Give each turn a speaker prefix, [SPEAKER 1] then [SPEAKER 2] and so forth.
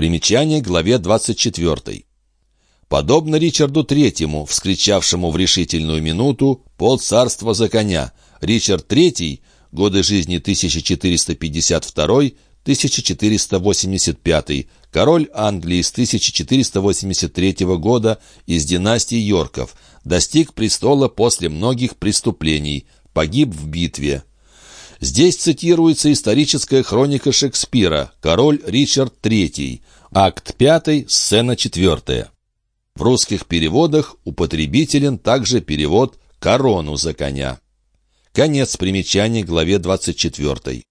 [SPEAKER 1] Примечание к главе 24. Подобно Ричарду Третьему, вскричавшему в решительную минуту «Пол царства за коня», Ричард Третий, годы жизни 1452-1485, король Англии с 1483 года из династии Йорков, достиг престола после многих преступлений, погиб в битве. Здесь цитируется историческая хроника Шекспира «Король Ричард III», акт 5, сцена 4. В русских переводах употребителен также перевод «корону за коня». Конец примечаний главе 24.